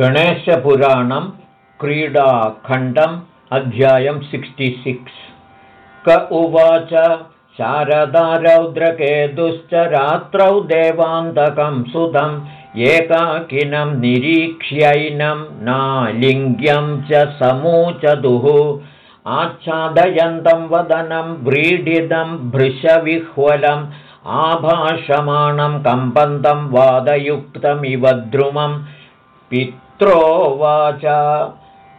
गणेशपुराणं क्रीडाखण्डम् अध्यायं सिक्स्। क उवाच शारदारौद्रकेतुश्च रात्रौ देवान्तकं सुतम् एकाकिनं निरीक्ष्यैनं नालिङ्ग्यं च समूचतुः आच्छादयन्तं वदनं व्रीडितं भृशविह्वलम् आभाषमाणं कम्पन्तं वादयुक्तमिव द्रुमं पित्रोवाच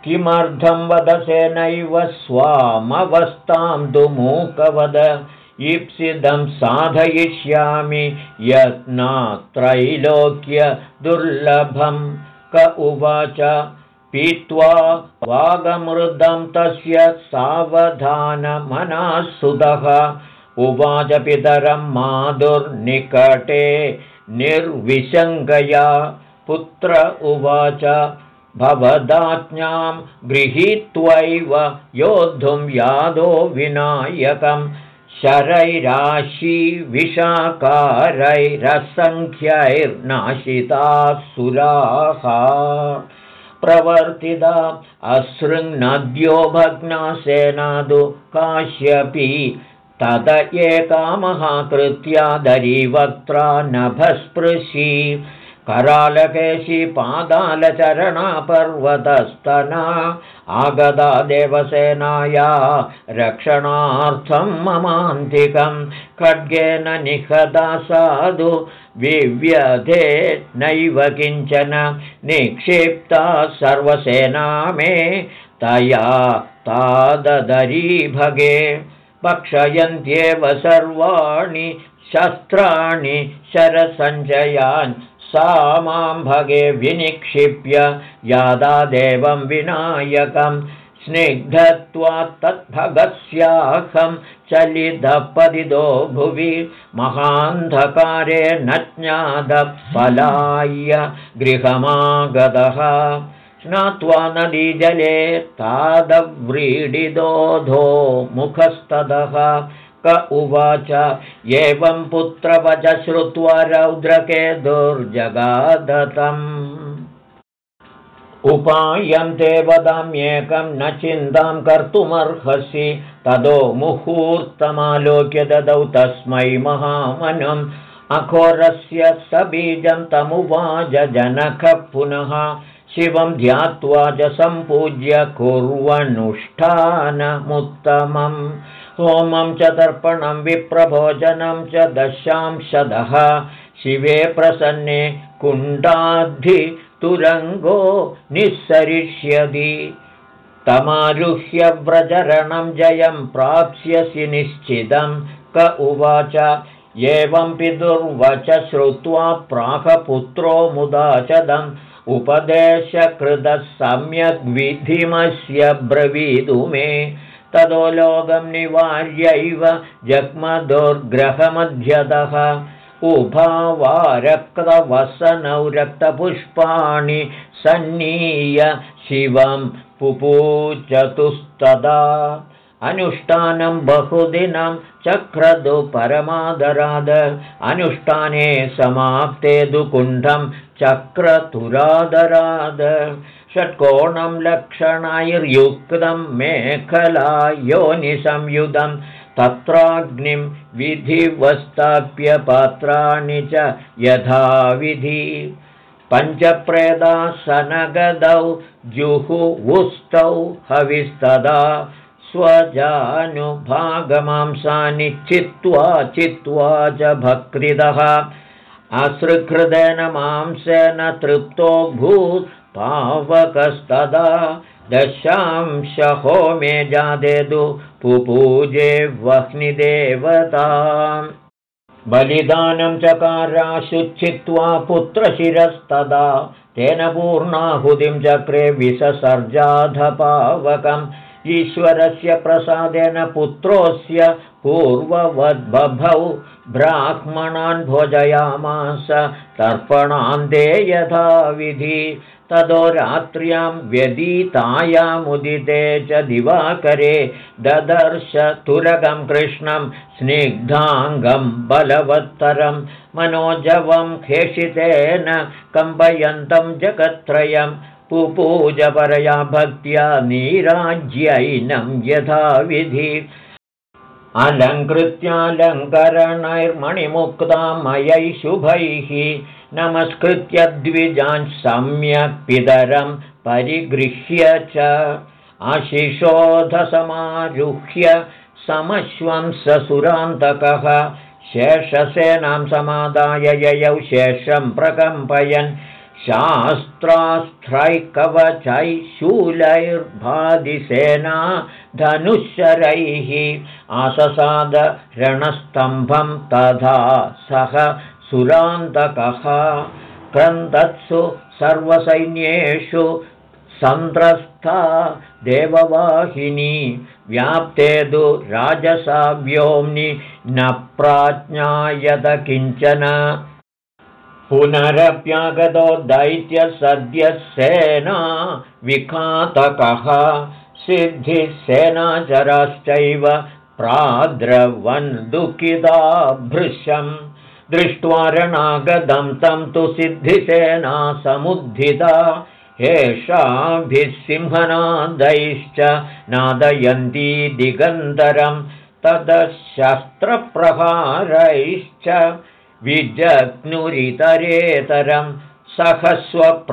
किमर्थं वदसेनैव स्वामवस्थां तु मूकवद ईप्सितं साधयिष्यामि यत्नात्रैलोक्यदुर्लभं क उवाच। पीत्वा वागमृदं तस्य सावधानमनाः सुतः उवाच पितरं माधुर्निकटे निर्विशङ्कया पुत्र उवाच भवदाज्ञां गृहीत्वैव योद्धुं यादो विनायकं। शरैराशिविषाकारैरसङ्ख्यैर्नाशिताः सुराः। प्रवर्तिता अशृङ्नद्यो भग्नासेनादु काश्यपि तद महाकृत्या दरीवक्त्रा नभस्पृशी करालकेशी पादालचरणा पर्वतस्तना आगदा देवसेनाया रक्षणार्थं ममान्तिकं खड्गेन निहदा साधु विव्यधे नैव किञ्चन निक्षिप्ता सर्वसेना मे तया तादरीभगे पक्षयन्त्येव सर्वाणि शस्त्राणि शरसञ्जयान् सा मां भगे विनिक्षिप्य यादादेवं विनायकं। स्निग्धत्वात् तद्भगस्याहं चलितपदिदो भुवि महान्धकारे न ज्ञादपलाय गृहमागतः। स्नात्वा नदीजले तादव्रीडिदोधो मुखस्ततः क उवाच। एवं पुत्रवच श्रुत्वा रौद्रके दुर्जगादतम्। उपायं ते वदाम्येकं न चिन्तां कर्तुमर्हसि। तदो मुहूर्तमालोक्य ददौ तस्मै महामनम् अघोरस्य स बीजं तमुवाच जनकः पुनः। शिवं ध्यात्वा च सम्पूज्य कुर्वनुष्ठानमुत्तमम् होमं च तर्पणं विप्रभोजनं च दशांशदः शिवे प्रसन्ने कुण्डाद्धि तुरङ्गो निःसरिष्यति। तमारुह्य व्रजरणं जयं प्राप्स्यसि निश्चितं। क उवाच एवं पितुर्वच श्रुत्वा प्राकपुत्रो मुदाचदम् उपदेशकृतः सम्यग्विधिमस्य ब्रवीतु मे ततो लोकं निवार्यैव जग्मदुर्ग्रहमध्यतः। उभावा रक्तवसनौ रक्तपुष्पाणि सन्नीय शिवं पुपूचतुस्तदा अनुष्ठानं बहुदिनं चक्रदु परमादराद। अनुष्ठाने समाप्ते दुकुण्ठं चक्रतुरादराद। षट्कोणं लक्षणैर्युक्तं मेखला योनिसंयुधं तत्राग्निं विधिवस्ताप्य पात्राणि च यथाविधि। पञ्चप्रेदासनगदौ जुहुवुस्तौ हविस्तदा स्वजानुभागमांसानि चित्वा चित्वा च भक्तिदः। अश्रुकृदेन मांसेन तृप्तो भूत् पावकस्तदा। दशांशहोमे जादेदु पुपूजे वह्निदेवताम् बलिदानं चकाराशुच्छित्वा पुत्रशिरस्तदा। तेन पूर्णाहुतिं चक्रे विससर्जाधपावकम् ईश्वरस्य प्रसादेन पुत्रोऽस्य पूर्ववद्बभौ ब्राह्मणान् भोजयामास तर्पणान्ते यथाविधि ततो रात्र्यां व्यतीतायामुदिते च दिवाकरे ददर्श तुरगं कृष्णं स्निग्धाङ्गं बलवत्तरं मनोजवं खेषितेन कम्पयन्तं जगत्त्रयं पुपूजपरया भक्त्या नीराज्यैनं यथाविधि। अलङ्कृत्यालङ्करणैर्मणिमुक्तामयै शुभैः। नमस्कृत्य द्विजान् सम्यक् पितरं परिगृह्य च। आशिषोधसमारुह्य समश्वं ससुरान्तकः शेषसेनां समादाय ययौ शेषं प्रकम्पयन् शास्त्रास्त्रैकवचैः शूलैर्भादिसेना धनुशरैः आससाद रणस्तम्भं तथा सह सुरान्तकः। क्रन्दत्सु सर्वसैन्येषु सन्त्रस्था देववाहिनी व्याप्ते तु राजसाव्योम्नि न प्राज्ञायत किञ्चन पुनरप्यागतो दैत्यसद्यसेना विघातकः सिद्धिसेनाचराश्चैव प्राद्रवन् दुःखिता भृशम् दृष्ट्वा रणागतं तं तु सिद्धिसेना समुद्धिता एषाभिः सिंहनादैश्च नादयन्ती दिगन्तरं तदशस्त्रप्रहारैश्च विजग्नुरितरेतरं सहस्वप्रहरामीति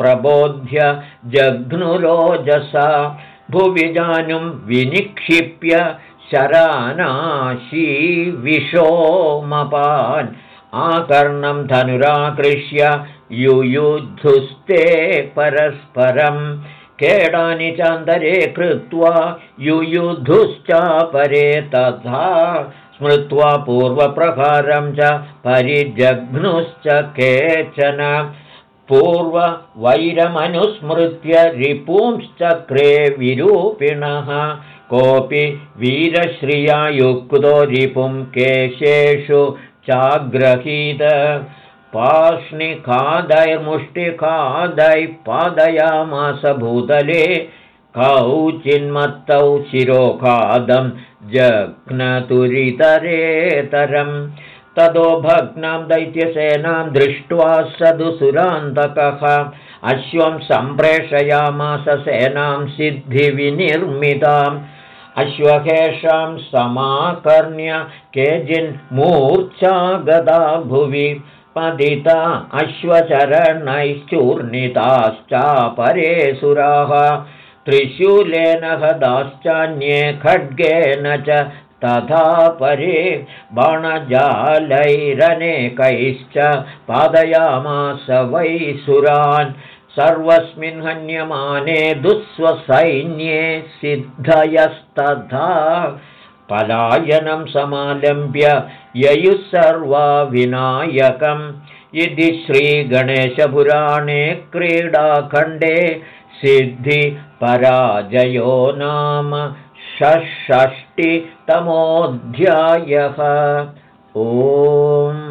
प्रबोध्य जघ्नुरोजसा भुविजानुं विनिक्षिप्य शरानाशी विशोमपान् आकर्णं धनुराकृष्य युयुधुस्ते परस्परं केडानि चान्दरे कृत्वा युयुधुश्चापरे तथा स्मृत्वा पूर्वप्रकारं च परिजघ्नुश्च केचन पूर्ववैरमनुस्मृत्य रिपुंश्चक्रे विरूपिणः। कोऽपि वीरश्रिया युक्तो रिपुं केशेषु चाग्रहीत। पार्ष्णिखादैर्मुष्टिखादैः पादयामास भूतले कौचिन्मत्तौ शिरोखादं जघ्नतुरितरेतरं ततो भग्नां दैत्यसेनां दृष्ट्वा सदुसुरान्तकः। अश्वं सम्प्रेषयामास सेनां सिद्धिविनिर्मिताम्। अश्वकेषां समाकर्ण्य केचिन्मूर्च्छा गदा भुवि। पतिता अश्वचरणैश्चूर्णिताश्चापरे सुराः त्रिशूलेन हदाश्चान्ये खड्गेन च तथा परे बाणजालैरनेकैश्च पादयामास वै सुरान् सर्वस्मिन् हन्यमाने दुःस्वसैन्ये सिद्धयस्तथा पलायनं समालम्ब्य ययुः सर्वा विनायकम् इति श्रीगणेशपुराणे क्रीडाखण्डे सिद्धिपराजयो नाम षष्षष्टितमोऽध्यायः ओम्